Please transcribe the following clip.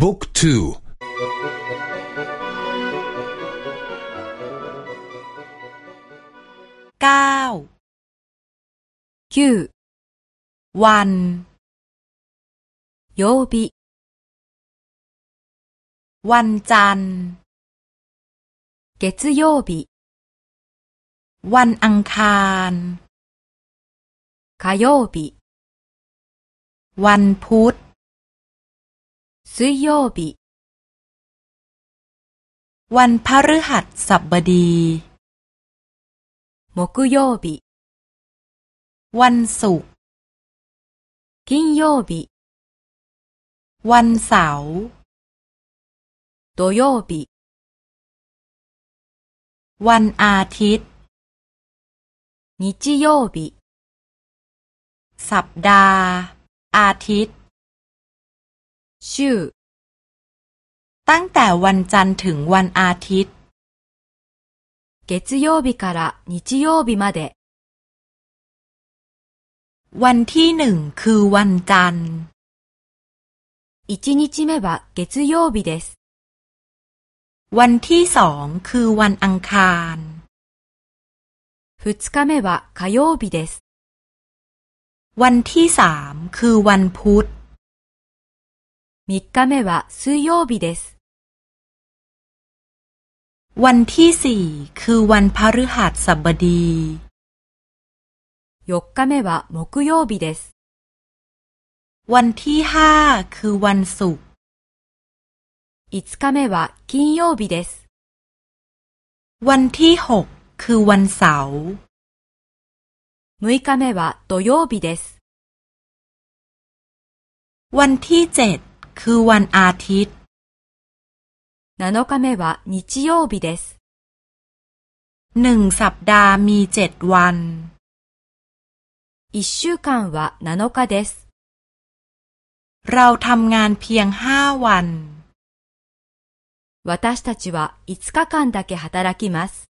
บุ๊กทูเก้าคิววันโยบิวันจันเกตโยบิวันอังคารคาโยบิวันพุธ 水曜日วันพฤหัสบดี木曜日วันศุกร์金曜日วันเสาร์土曜日วันอาทิตย์日曜日สัปดาห์ อาทิตย์ 週ตั้งแต่วันจันทร์ถึงวันอาทิตย์月曜日から日曜日までวันที่หนึ่งคือวันจันทร์一日目は月曜日です。วันที่สองคือวันอังคาร二日目は火曜日です。วันที่สามคือวันพุธ 三日目は水曜日です。วันที่สี่คือวันพฤหัสบดี4日目は木曜日です。วันที่ห้าคือวันศุกร์5日目は金曜日です。วันที่หกคือวันเสาร์6日目は土曜日です。วันที่เจ็ด คือวันอาทิตย์7日目は日曜日です。หนึ่งสัปดาห์มีเจ็ดวัน1週間は7日です。เราทำงานเพียงห้าวัน私たちは5日間だけ働きます。